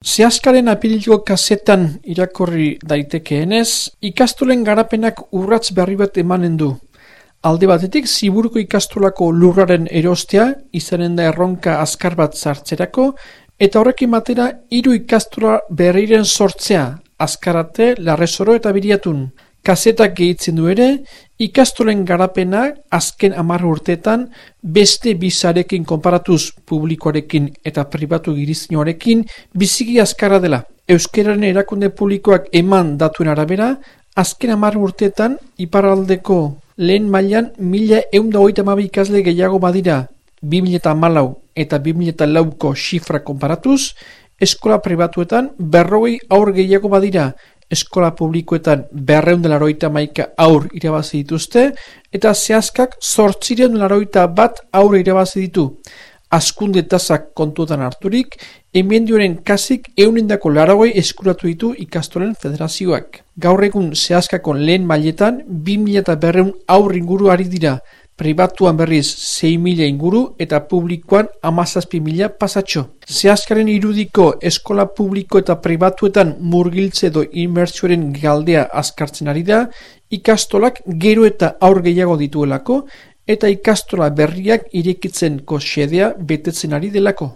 Zehazkaren apiliko kasetan irakorri daitekeenez, ikastolen garapenak urratz berri bat emanen du. Alde batetik, ziburuko ikastolako lurraren erostea, izanen da erronka azkar bat zartzerako, eta horrekin batera, hiru ikastola berriren sortzea, azkarate, larrezoro eta biriatun. Kasetak gehitzen du ere, ikastolen garapena azken amar urteetan beste bizarekin konparatuz publikoarekin eta pribatu girizinoarekin biziki azkarra dela. Euskeraren erakunde publikoak eman datuen arabera, azken amar urteetan iparaldeko lehen mailan mila eunda hoita ikasle gehiago badira 2000 malau eta 2000 lauko xifra konparatuz, eskola pribatuetan berroi aur gehiago badira eskola publikoetan berreun delaroita maika aur irabazi dituzte, eta zehazkak sortzireun delaroita bat aur irabazi ditu. Azkunde tazak kontuetan harturik, emendioren kasik eunindako laragoi eskuratu ditu ikastolen federazioak. Gaur egun zehazkako lehen mailetan, 2000 eta berreun aur inguru ari dira, pribatuan berriz 6.000 inguru eta publikoan amazazpi mila pasatxo. Zehazkaren irudiko eskola publiko eta pribatuetan murgiltze do inmertsioaren galdea azkartzen ari da, ikastolak gero eta aur gehiago dituelako, eta ikastola berriak irekitzen xedea betetzen ari delako.